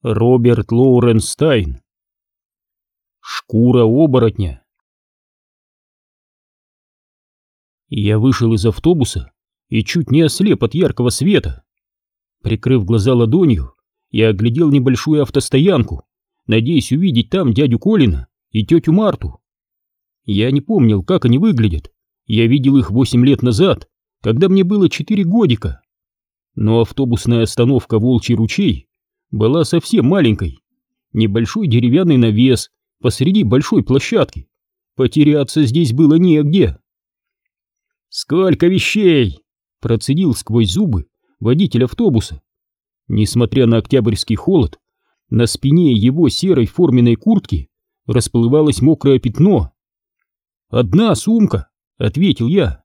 Роберт Лоуренстайн. Шкура оборотня. Я вышел из автобуса и чуть не ослеп от яркого света. Прикрыв глаза ладонью, я оглядел небольшую автостоянку, надеясь увидеть там дядю Колина и тетю Марту. Я не помнил, как они выглядят. Я видел их восемь лет назад, когда мне было четыре годика. Но автобусная остановка «Волчий ручей» была совсем маленькой. Небольшой деревянный навес посреди большой площадки. Потеряться здесь было негде. «Сколько вещей!» — процедил сквозь зубы водитель автобуса. Несмотря на октябрьский холод, на спине его серой форменной куртки расплывалось мокрое пятно. «Одна сумка», — ответил я.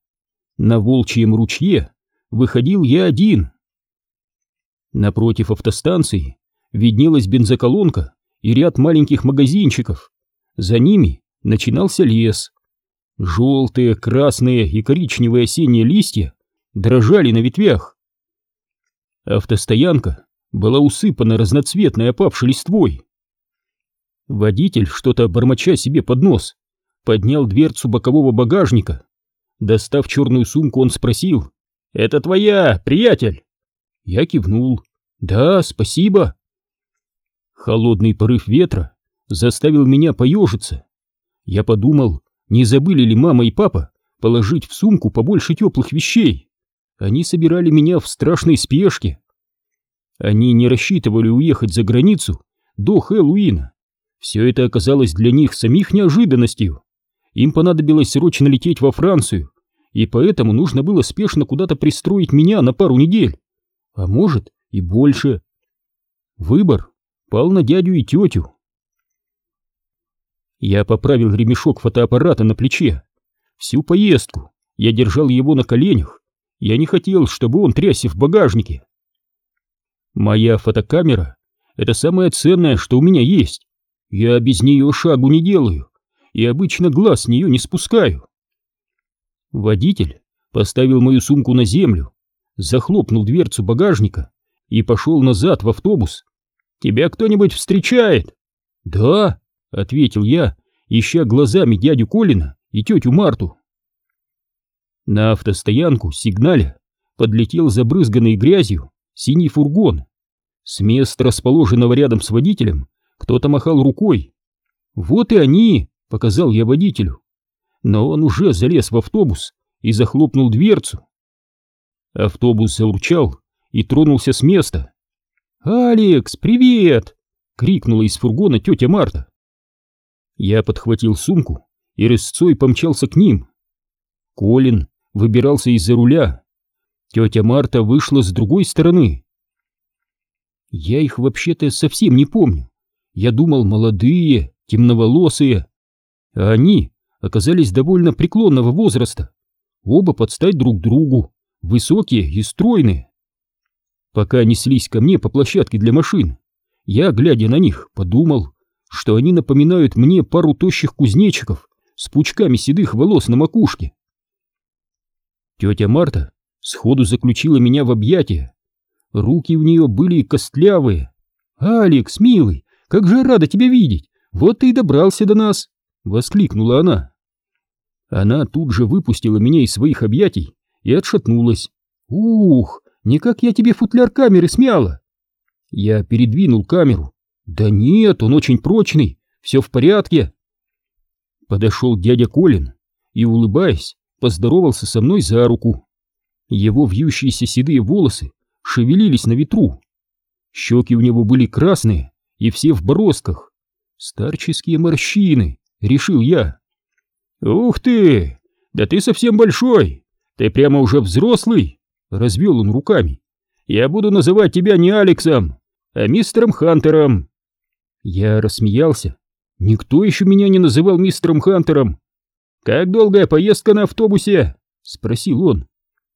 На волчьем ручье выходил я один. Напротив автостанции виднелась бензоколонка и ряд маленьких магазинчиков. За ними начинался лес. Желтые, красные и коричневые осенние листья дрожали на ветвях. Автостоянка была усыпана разноцветной опавшей листвой. Водитель, что-то бормоча себе под нос, поднял дверцу бокового багажника. Достав черную сумку, он спросил, «Это твоя, приятель?» Я кивнул. «Да, спасибо». Холодный порыв ветра заставил меня поежиться. Я подумал, не забыли ли мама и папа положить в сумку побольше теплых вещей. Они собирали меня в страшной спешке. Они не рассчитывали уехать за границу до Хэллоуина. Все это оказалось для них самих неожиданностью. Им понадобилось срочно лететь во Францию, и поэтому нужно было спешно куда-то пристроить меня на пару недель а может и больше. Выбор пал на дядю и тетю. Я поправил ремешок фотоаппарата на плече. Всю поездку я держал его на коленях. Я не хотел, чтобы он трясся в багажнике. Моя фотокамера — это самое ценное, что у меня есть. Я без нее шагу не делаю, и обычно глаз с нее не спускаю. Водитель поставил мою сумку на землю захлопнул дверцу багажника и пошел назад в автобус. «Тебя кто-нибудь встречает?» «Да», — ответил я, ища глазами дядю Колина и тетю Марту. На автостоянку сигналя подлетел забрызганный грязью синий фургон. С места, расположенного рядом с водителем, кто-то махал рукой. «Вот и они!» — показал я водителю. Но он уже залез в автобус и захлопнул дверцу. Автобус заурчал и тронулся с места. «Алекс, привет!» — крикнула из фургона тетя Марта. Я подхватил сумку и рысцой помчался к ним. Колин выбирался из-за руля. Тетя Марта вышла с другой стороны. Я их вообще-то совсем не помню. Я думал, молодые, темноволосые. А они оказались довольно преклонного возраста. Оба подстать друг другу высокие и стройные. Пока неслись ко мне по площадке для машин, я, глядя на них, подумал, что они напоминают мне пару тощих кузнечиков с пучками седых волос на макушке. Тетя Марта сходу заключила меня в объятия. Руки у нее были костлявые. «Алекс, милый, как же рада тебя видеть! Вот ты и добрался до нас!» — воскликнула она. Она тут же выпустила меня из своих объятий и отшатнулась. «Ух, не как я тебе футляр камеры смяла!» Я передвинул камеру. «Да нет, он очень прочный, все в порядке!» Подошел дядя Колин и, улыбаясь, поздоровался со мной за руку. Его вьющиеся седые волосы шевелились на ветру. Щеки у него были красные и все в бороздках. Старческие морщины, решил я. «Ух ты! Да ты совсем большой!» Ты прямо уже взрослый, развел он руками. Я буду называть тебя не Алексом, а мистером Хантером. Я рассмеялся. Никто еще меня не называл мистером Хантером. Как долгая поездка на автобусе? Спросил он.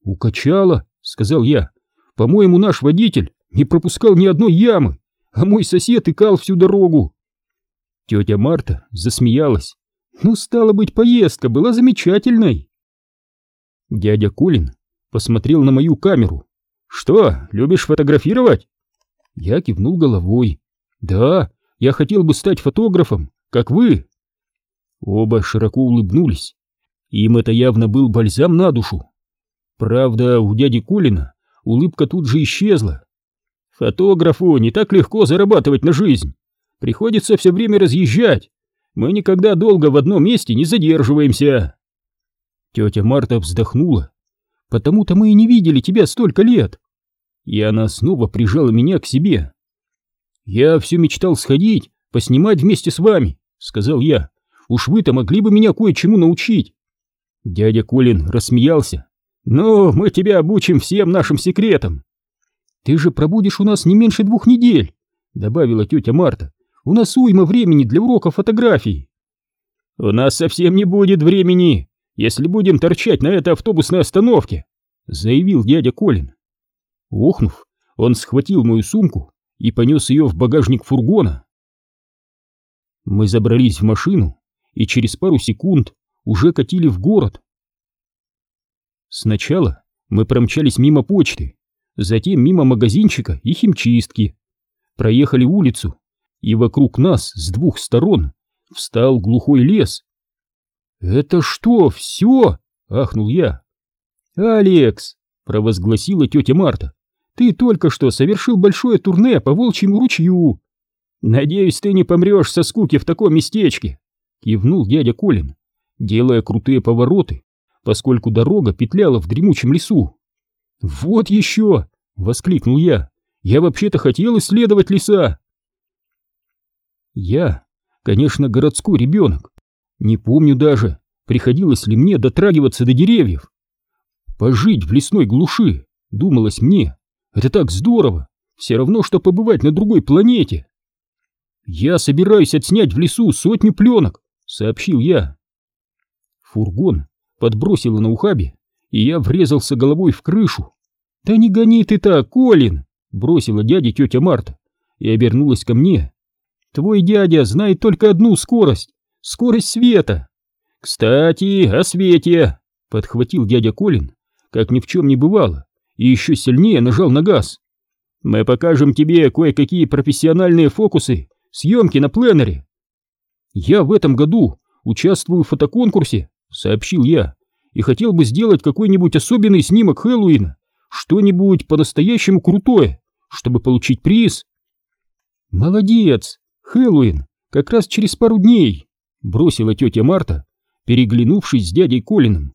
Укачало, сказал я. По-моему, наш водитель не пропускал ни одной ямы, а мой сосед икал всю дорогу. Тетя Марта засмеялась. Ну, стало быть, поездка была замечательной. Дядя Колин посмотрел на мою камеру. «Что, любишь фотографировать?» Я кивнул головой. Да, я хотел бы стать фотографом, как вы. Оба широко улыбнулись. Им это явно был бальзам на душу. Правда, у дяди Колина улыбка тут же исчезла. Фотографу не так легко зарабатывать на жизнь. Приходится все время разъезжать. Мы никогда долго в одном месте не задерживаемся. Тетя Марта вздохнула. Потому-то мы и не видели тебя столько лет. И она снова прижала меня к себе. Я все мечтал сходить, поснимать вместе с вами, сказал я. Уж вы-то могли бы меня кое-чему научить. Дядя Колин рассмеялся. «Ну, мы тебя обучим всем нашим секретам». «Ты же пробудешь у нас не меньше двух недель», — добавила тетя Марта. «У нас уйма времени для уроков фотографий». «У нас совсем не будет времени, если будем торчать на этой автобусной остановке», — заявил дядя Колин. Охнув, он схватил мою сумку и понес ее в багажник фургона. Мы забрались в машину и через пару секунд уже катили в город. Сначала мы промчались мимо почты, затем мимо магазинчика и химчистки, проехали улицу, и вокруг нас с двух сторон встал глухой лес. «Это что, все?» — ахнул я. «Алекс!» — провозгласила тетя Марта. «Ты только что совершил большое турне по волчьему ручью. Надеюсь, ты не помрешь со скуки в таком местечке!» — кивнул дядя Колин делая крутые повороты, поскольку дорога петляла в дремучем лесу. «Вот еще!» — воскликнул я. «Я вообще-то хотел исследовать леса!» Я, конечно, городской ребенок. Не помню даже, приходилось ли мне дотрагиваться до деревьев. Пожить в лесной глуши, думалось мне, это так здорово, все равно, что побывать на другой планете. «Я собираюсь отснять в лесу сотню пленок», — сообщил я. Фургон подбросило на ухабе, и я врезался головой в крышу. «Да не гони ты так, Колин!» — бросила дядя тетя Марта и обернулась ко мне. «Твой дядя знает только одну скорость — скорость света!» «Кстати, о свете!» — подхватил дядя Колин, как ни в чем не бывало, и еще сильнее нажал на газ. «Мы покажем тебе кое-какие профессиональные фокусы, съемки на пленере!» «Я в этом году участвую в фотоконкурсе — сообщил я, — и хотел бы сделать какой-нибудь особенный снимок Хэллоуина, что-нибудь по-настоящему крутое, чтобы получить приз. Молодец, Хэллоуин, как раз через пару дней, бросила тетя Марта, переглянувшись с дядей Колином.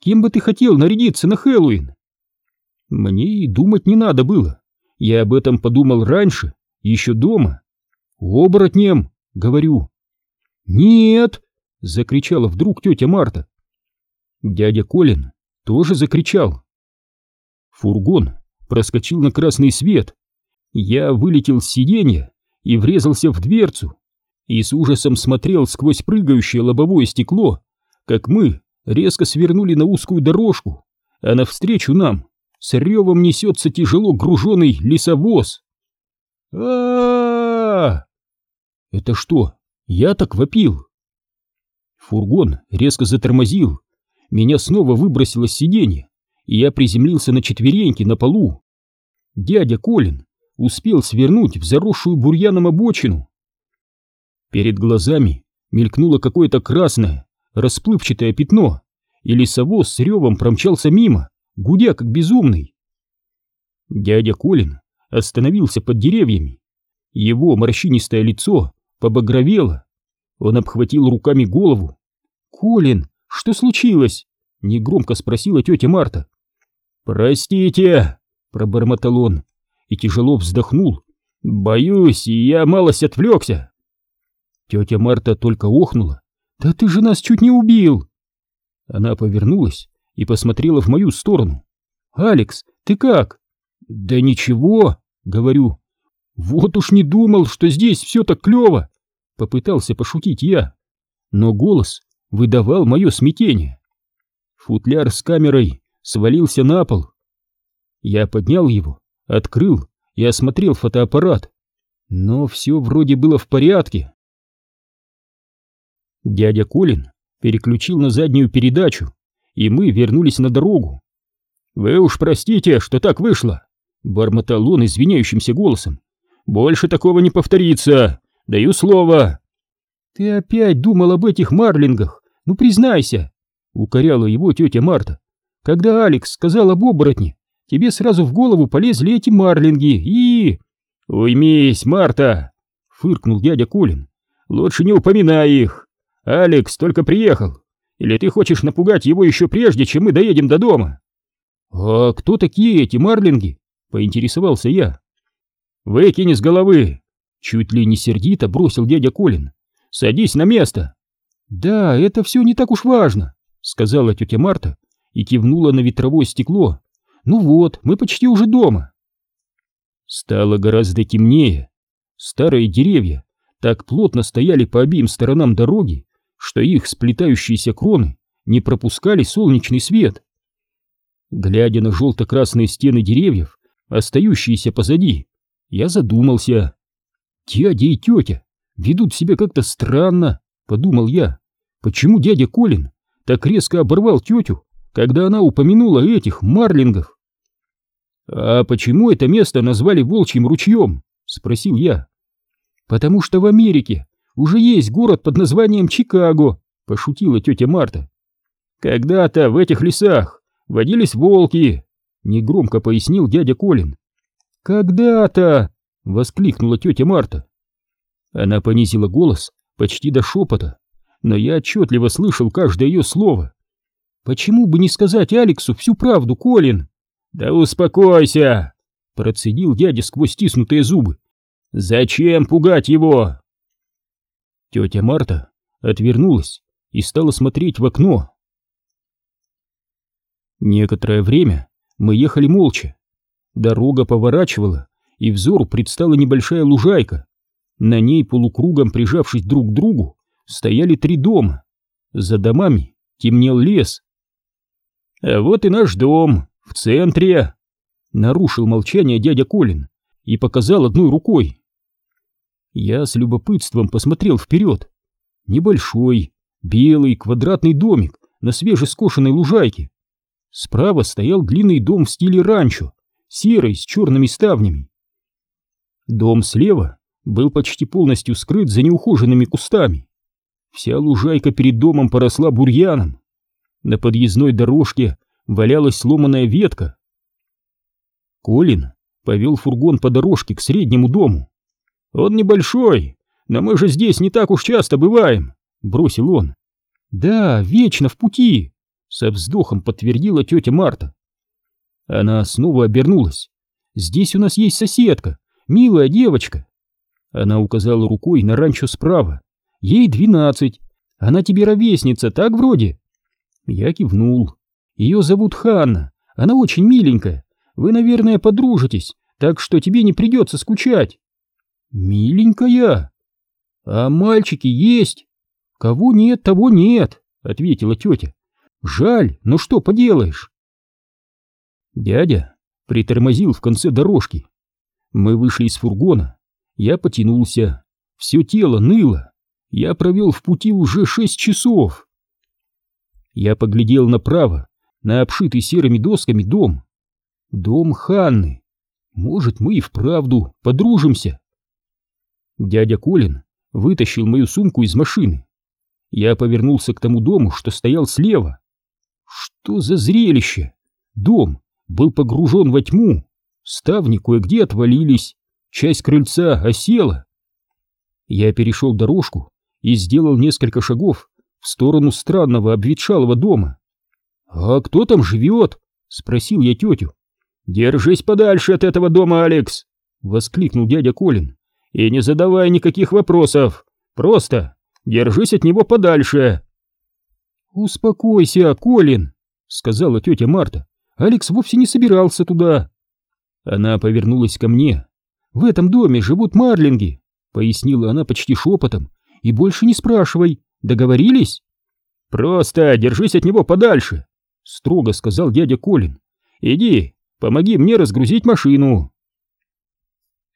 Кем бы ты хотел нарядиться на Хэллоуин? Мне и думать не надо было. Я об этом подумал раньше, еще дома. Оборотнем, говорю. Нет, — закричала вдруг тетя Марта. Дядя Колин тоже закричал. Фургон проскочил на красный свет. Я вылетел с сиденья и врезался в дверцу, и с ужасом смотрел сквозь прыгающее лобовое стекло, как мы резко свернули на узкую дорожку, а навстречу нам с ревом несется тяжело груженный лесовоз. а, Это что, я так вопил? Фургон резко затормозил. Меня снова выбросило с сиденья, и я приземлился на четвереньки на полу. Дядя Колин успел свернуть в заросшую бурьяном обочину. Перед глазами мелькнуло какое-то красное, расплывчатое пятно, и лесовоз с ревом промчался мимо, гудя как безумный. Дядя Колин остановился под деревьями. Его морщинистое лицо побагровело. Он обхватил руками голову «Колин, что случилось?» — негромко спросила тетя Марта. «Простите», — пробормотал он и тяжело вздохнул. «Боюсь, я малость отвлекся». Тетя Марта только охнула. «Да ты же нас чуть не убил!» Она повернулась и посмотрела в мою сторону. «Алекс, ты как?» «Да ничего», — говорю. «Вот уж не думал, что здесь все так клево!» Попытался пошутить я. Но голос выдавал мое смятение. Футляр с камерой свалился на пол. Я поднял его, открыл и осмотрел фотоаппарат, но все вроде было в порядке. Дядя Колин переключил на заднюю передачу, и мы вернулись на дорогу. «Вы уж простите, что так вышло», — бормотал он извиняющимся голосом. Больше такого не повторится. Даю слово. Ты опять думал об этих марлингах? Ну признайся, укоряла его тетя Марта. Когда Алекс сказал об оборотне, тебе сразу в голову полезли эти марлинги и... Уймись, Марта, фыркнул дядя Колин. Лучше не упоминай их. Алекс только приехал. Или ты хочешь напугать его еще прежде, чем мы доедем до дома? А кто такие эти марлинги? Поинтересовался я. Выкинь из головы. Чуть ли не сердито бросил дядя Колин. Садись на место. Да, это все не так уж важно, сказала тетя Марта и кивнула на ветровое стекло. Ну вот, мы почти уже дома. Стало гораздо темнее. Старые деревья так плотно стояли по обеим сторонам дороги, что их сплетающиеся кроны не пропускали солнечный свет. Глядя на желто-красные стены деревьев, остающиеся позади, я задумался. Дядя и тетя ведут себя как-то странно, подумал я. Почему дядя Колин так резко оборвал тетю, когда она упомянула этих марлингов? «А почему это место назвали Волчьим ручьем?» — спросил я. «Потому что в Америке уже есть город под названием Чикаго», — пошутила тетя Марта. «Когда-то в этих лесах водились волки», — негромко пояснил дядя Колин. «Когда-то!» — воскликнула тетя Марта. Она понизила голос почти до шепота, но я отчетливо слышал каждое ее слово. «Почему бы не сказать Алексу всю правду, Колин?» «Да успокойся!» — процедил дядя сквозь стиснутые зубы. «Зачем пугать его?» Тетя Марта отвернулась и стала смотреть в окно. Некоторое время мы ехали молча. Дорога поворачивала, и взору предстала небольшая лужайка. На ней, полукругом прижавшись друг к другу, стояли три дома. За домами темнел лес. «А вот и наш дом, в центре!» Нарушил молчание дядя Колин и показал одной рукой. Я с любопытством посмотрел вперед. Небольшой, белый, квадратный домик на свежескошенной лужайке. Справа стоял длинный дом в стиле ранчо, серый, с черными ставнями. Дом слева был почти полностью скрыт за неухоженными кустами. Вся лужайка перед домом поросла бурьяном. На подъездной дорожке валялась сломанная ветка. Колин повел фургон по дорожке к среднему дому. «Он небольшой, но мы же здесь не так уж часто бываем», — бросил он. «Да, вечно в пути», — со вздохом подтвердила тетя Марта. Она снова обернулась. «Здесь у нас есть соседка, милая девочка». Она указала рукой на ранчо справа. «Ей двенадцать. Она тебе ровесница, так вроде?» Я кивнул. «Ее зовут Ханна. Она очень миленькая. Вы, наверное, подружитесь, так что тебе не придется скучать». «Миленькая? А мальчики есть?» «Кого нет, того нет», — ответила тетя. «Жаль, но что поделаешь?» Дядя притормозил в конце дорожки. Мы вышли из фургона. Я потянулся. Все тело ныло. Я провел в пути уже шесть часов. Я поглядел направо, на обшитый серыми досками дом. Дом Ханны. Может, мы и вправду подружимся. Дядя Колин вытащил мою сумку из машины. Я повернулся к тому дому, что стоял слева. Что за зрелище! Дом был погружен во тьму, ставни кое-где отвалились, часть крыльца осела. Я перешел дорожку и сделал несколько шагов в сторону странного обветшалого дома. «А кто там живет?» — спросил я тетю. «Держись подальше от этого дома, Алекс!» — воскликнул дядя Колин. И не задавай никаких вопросов. Просто держись от него подальше. Успокойся, Колин, сказала тетя Марта. Алекс вовсе не собирался туда. Она повернулась ко мне. В этом доме живут марлинги, пояснила она почти шепотом. И больше не спрашивай. Договорились? Просто держись от него подальше, строго сказал дядя Колин. Иди, помоги мне разгрузить машину.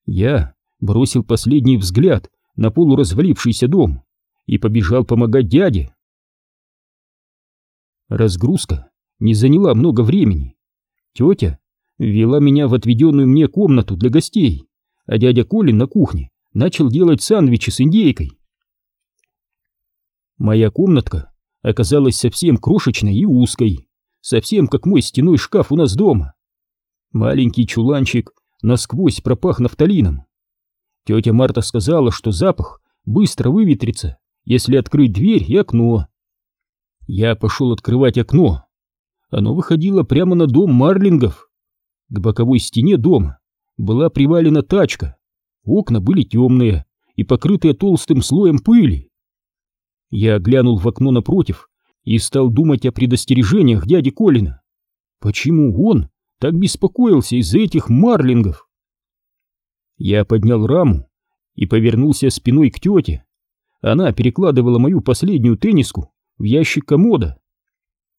Я бросил последний взгляд на полуразвалившийся дом и побежал помогать дяде. Разгрузка не заняла много времени. Тетя вела меня в отведенную мне комнату для гостей, а дядя Колин на кухне начал делать сэндвичи с индейкой. Моя комнатка оказалась совсем крошечной и узкой, совсем как мой стеной шкаф у нас дома. Маленький чуланчик насквозь пропах нафталином. Тетя Марта сказала, что запах быстро выветрится, если открыть дверь и окно. Я пошел открывать окно. Оно выходило прямо на дом Марлингов. К боковой стене дома была привалена тачка. Окна были темные и покрытые толстым слоем пыли. Я глянул в окно напротив и стал думать о предостережениях дяди Колина. Почему он так беспокоился из-за этих марлингов? Я поднял раму и повернулся спиной к тете. Она перекладывала мою последнюю тенниску в ящик комода.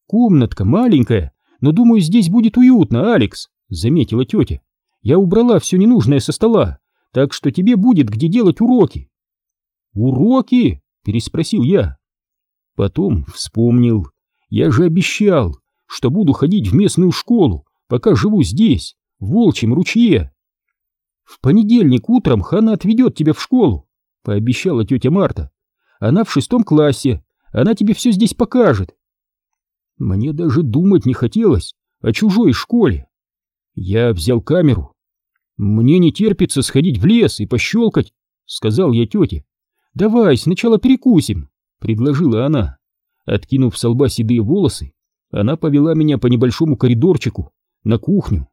«Комнатка маленькая, но, думаю, здесь будет уютно, Алекс», — заметила тетя. «Я убрала все ненужное со стола, так что тебе будет где делать уроки». «Уроки?» — переспросил я. Потом вспомнил. Я же обещал, что буду ходить в местную школу, пока живу здесь, в Волчьем ручье. В понедельник утром Хана отведет тебя в школу, пообещала тетя Марта. Она в шестом классе, она тебе все здесь покажет. Мне даже думать не хотелось о чужой школе. Я взял камеру. Мне не терпится сходить в лес и пощелкать, сказал я тете. Давай сначала перекусим предложила она. Откинув с лба седые волосы, она повела меня по небольшому коридорчику на кухню.